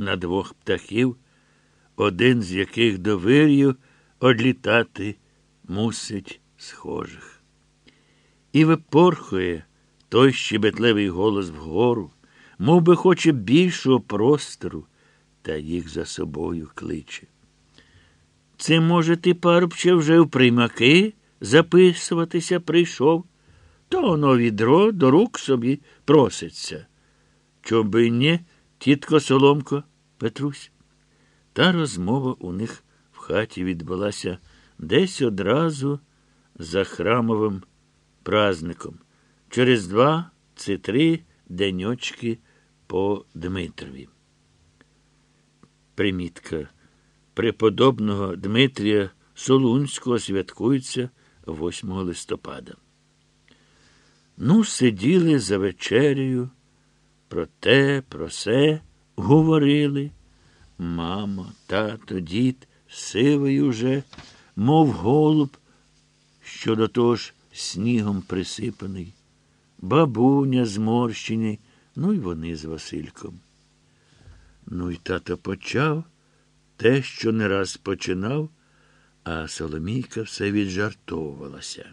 на двох птахів, один з яких до вир'ю одлітати мусить схожих. І випорхує той щебетливий голос вгору, мов би хоче більшого простору, та їх за собою кличе. Це, може, ти, парубче, вже в приймаки записуватися прийшов, то воно відро до рук собі проситься. Чоби ні, тітко Соломко, Петрусь. Та розмова у них в хаті відбулася десь одразу за храмовим праздником. Через два чи три деньочки по Дмитрові. Примітка. Преподобного Дмитрія Солунського святкується 8 листопада. Ну, сиділи за вечерею, про те, про се говорили. Мама, тато, дід, сивий уже, мов голуб, що до того ж снігом присипаний, бабуня зморщені, ну й вони з Васильком. Ну й тато почав те, що не раз починав, а Соломійка все віджартовувалася.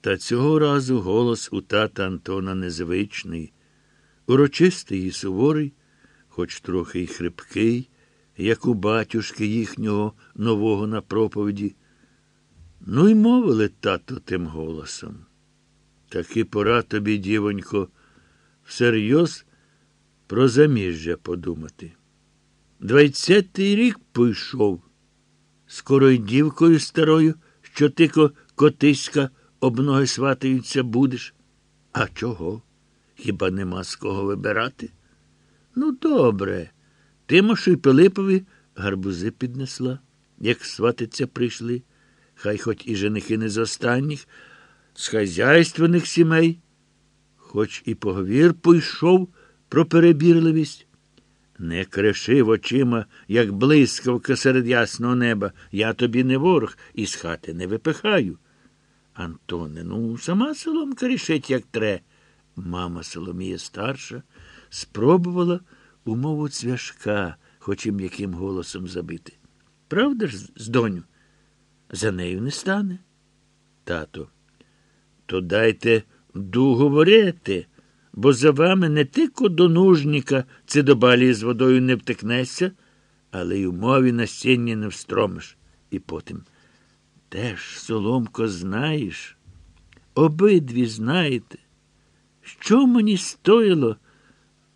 Та цього разу голос у тата Антона незвичний, урочистий і суворий, хоч трохи й хрипкий, як у батюшки їхнього нового на проповіді. Ну й мовили тато тим голосом. Таки пора тобі, дівонько, всерйоз про заміжжя подумати. Двадцятий рік пішов. Скоро й дівкою старою, що тико котиська об ноги сватаються будеш. А чого? Хіба нема з кого вибирати? Ну, добре. Тимошу й Пилипові гарбузи піднесла, як сватиться прийшли. Хай хоч і женихи не з останніх, з хазяйственних сімей, хоч і поговір пойшов про перебірливість. Не кришив очима, як блискавка серед ясного неба. Я тобі не ворог і з хати не випихаю. Антоне, ну, сама Соломка рішить, як тре. Мама Соломія старша спробувала умову цвяшка, хоч і м'яким голосом забити. Правда ж, з доню? За нею не стане. Тато, то дайте дуговорити, бо за вами не тільки до нужника це до балі з водою не втекнеться, але й у мові на стінні не встромиш. І потім. Теж, Соломко, знаєш, обидві знаєте, що мені стоїло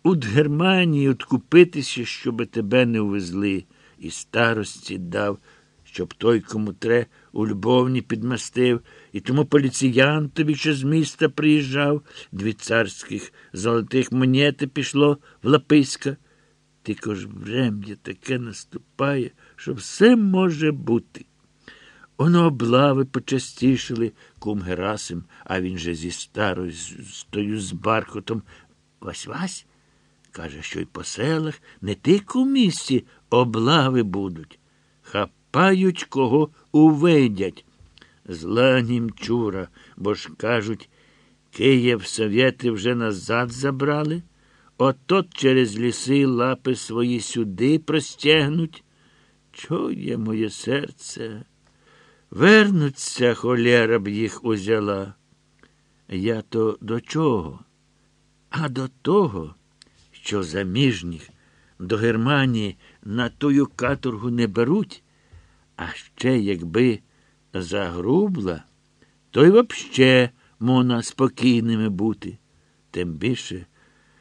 у Германії откупитися, щоби тебе не увезли, і старості дав, щоб той, кому тре, у любовні підмастив, і тому поліціянтові, що з міста приїжджав, дві царських золотих монети пішло в Лаписька. Тільки ж врем'я таке наступає, що все може бути. Оно облави почастішили кум Герасим, а він же зі старою стою з бархотом. Вась Вась каже, що й по селах не тільки у місті облави будуть. Хапають, кого увидять. Зла німчура, бо ж кажуть, Київ совєти вже назад забрали, отот через ліси лапи свої сюди простягнуть. Чує моє серце. Вернуться, холєра б їх узяла. Я то до чого? А до того, що заміжніх до Германії на тую каторгу не беруть, а ще якби загрубла, то й вообще можна спокійними бути. Тим більше,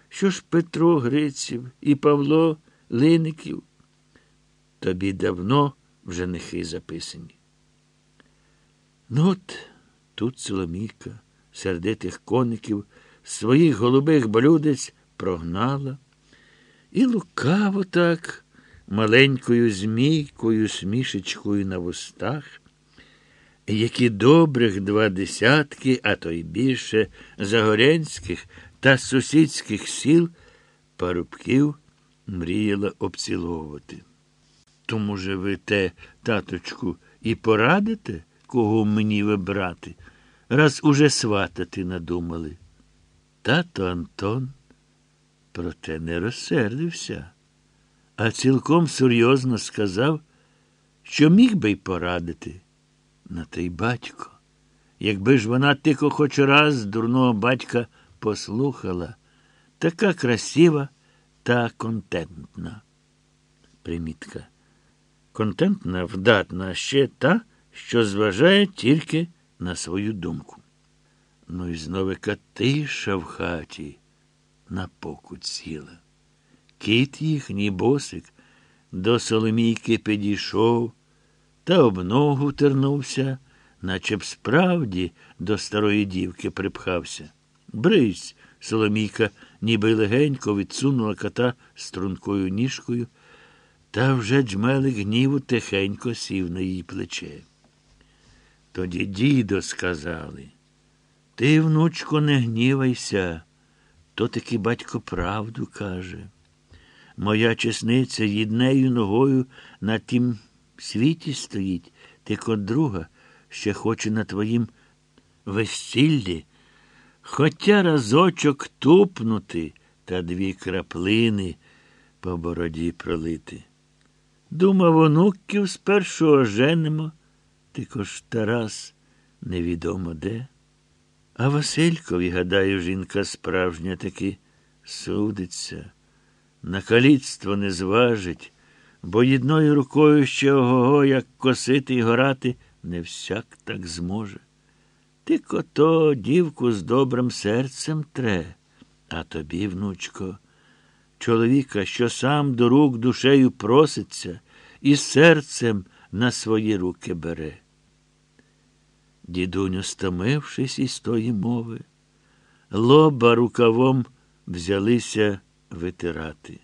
що ж Петро Гриців і Павло Лиників тобі давно в женихи записані. Ну от тут Соломійка, сердитих коників, своїх голубих блюдець прогнала, і лукаво так, маленькою змійкою, смішечкою на вустах, які добрих два десятки, а то й більше загорянських та сусідських сіл парубків мріяла обціловувати. Тому же ви те, таточку, і порадите? Кого мені вибрати, раз уже сватати надумали. Тато Антон проте не розсердився, а цілком серйозно сказав, що міг би й порадити. На той батько. Якби ж вона тихо хоч раз дурного батька послухала, така красива та контентна. Примітка. Контентна, вдатна ще та, що зважає тільки на свою думку. Ну і зновика тиша в хаті на покут сіла. Кіт їхній босик до Соломійки підійшов та об ногу тернувся, наче б справді до старої дівки припхався. Брись, Соломійка, ніби легенько відсунула кота стрункою ніжкою, та вже джмелик гніву тихенько сів на її плече. Тоді дідо сказали, ти, внучко, не гнівайся, то таки батько правду каже. Моя чесниця їднею ногою на тім світі стоїть, ти кот друга ще хоче на твоїм весіллі, хотя разочок тупнути та дві краплини по бороді пролити. Думав, онуків спершу оженемо, тільки ж Тарас невідомо де. А Василькові, гадаю, жінка справжня таки судиться, на каліцтво не зважить, бо єдною рукою ще ого, як косити й горати, не всяк так зможе. Ти кото дівку з добрим серцем тре, а тобі, внучко, чоловіка, що сам до рук душею проситься і серцем на свої руки бере. Дідуню, стомившись із тої мови, лоба рукавом взялися витирати.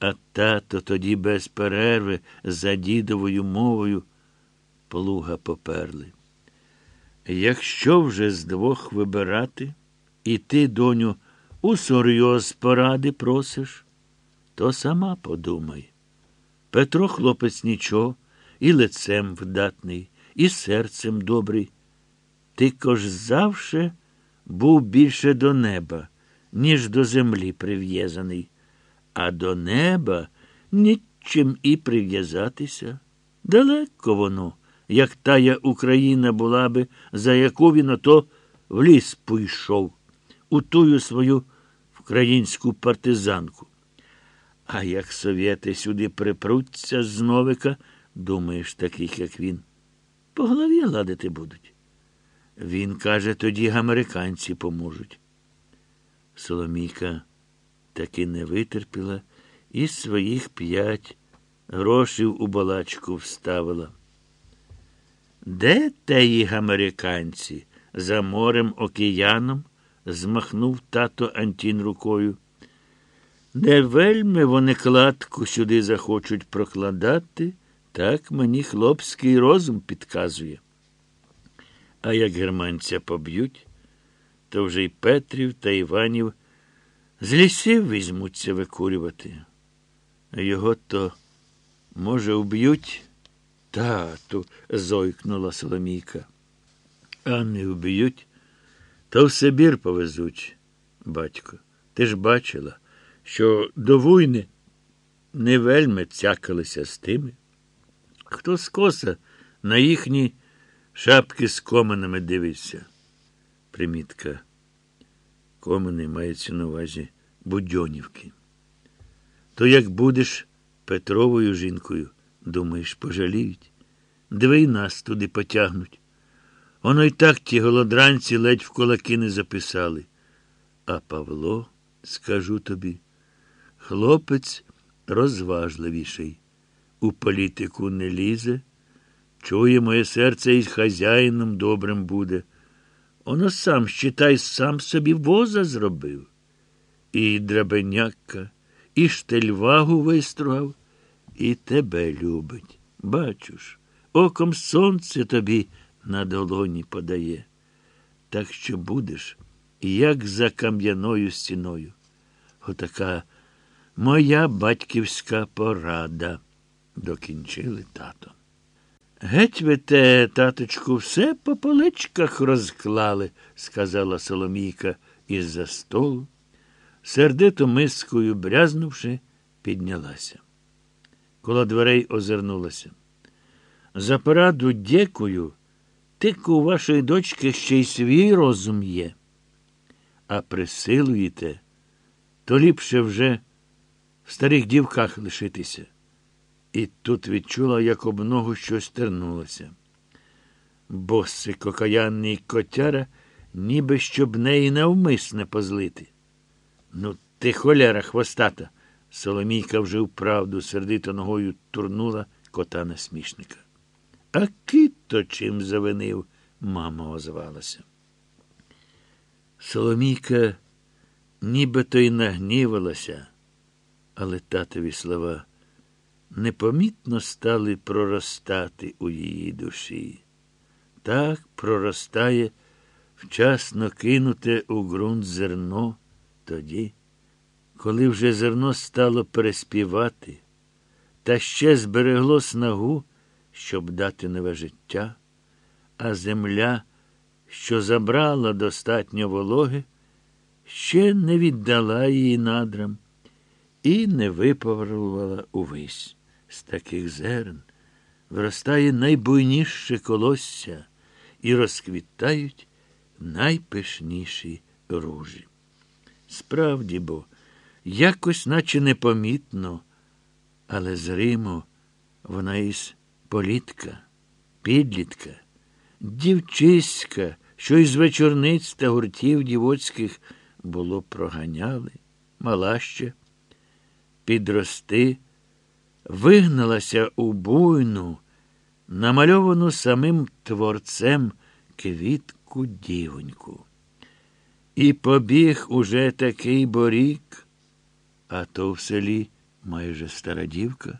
А тато тоді без перерви за дідовою мовою плуга поперли. Якщо вже з двох вибирати, і ти, доню, усерйоз поради просиш, то сама подумай. Петро хлопець нічого, і лицем вдатний, і серцем добрий. Ти кож завше був більше до неба, ніж до землі прив'язаний, а до неба нічим і прив'язатися. Далеко воно, як тая Україна була би, за яку він ото в ліс пойшов, у тую свою українську партизанку. А як совєти сюди припруться з новика, думаєш, таких, як він, по голові ладити будуть. Він каже, тоді американці поможуть. Соломійка таки не витерпіла і своїх п'ять грошів у балачку вставила. Де теї американці? За морем океаном? змахнув тато Антін рукою. Не вельми вони кладку сюди захочуть прокладати, так мені хлопський розум підказує. А як германця поб'ють, то вже й Петрів та Іванів з лісів візьмуться викурювати. Його то, може, вб'ють? Тату, зойкнула Соломійка. А не вб'ють, то в Сибір повезуть, батько. Ти ж бачила, що до війни не вельми цякалися з тими, хто скоса на їхні шапки з коменами дивиться. Примітка. Комини мається на увазі Будьонівки. То як будеш Петровою жінкою, думаєш, пожаліють, диви й нас туди потягнуть. Воно й так ті голодранці ледь в кулаки не записали. А Павло, скажу тобі, хлопець розважливіший. У політику не лізе, чує моє серце і хазяїном добрим буде. Воно сам, щитай, сам собі воза зробив. І драбеняка, і штельвагу вистругав, і тебе любить. Бачу оком сонце тобі на долоні подає. Так що будеш, як за кам'яною стіною. Отака моя батьківська порада, докінчили тато. Геть ви те, таточку, все по поличках розклали, сказала Соломійка із за столу. сердито мискою брязнувши, піднялася. Коло дверей озирнулася. За пораду дякую, тільки у вашої дочки ще й свій розум є. А присилуєте, то ліпше вже в старих дівках лишитися. І тут відчула, як об ногу щось тернулося. Босий кокаянний котяра, ніби щоб неї навмисне позлити. Ну, ти холера хвостата. Соломійка вже вправду сердито ногою турнула кота насмішника. А кіт то чим завинив, мама озвалася. Соломійка нібито й нагнівалася, але татові слова непомітно стали проростати у її душі. Так проростає вчасно кинуте у ґрунт зерно тоді, коли вже зерно стало переспівати, та ще зберегло снагу, щоб дати нове життя, а земля, що забрала достатньо вологи, ще не віддала її надрам і не випаврувала увесь. З таких зерн виростає найбуйніше колосся і розквітають найпишніші ружі. Справді бо, якось, наче непомітно, але зримо вона із політка, підлітка, дівчиська, що із вечорниць та гуртів дівоцьких було проганяли, мала ще, підрости, вигналася у буйну, намальовану самим творцем квітку дівоньку. І побіг уже такий борік, а то в селі майже стара дівка.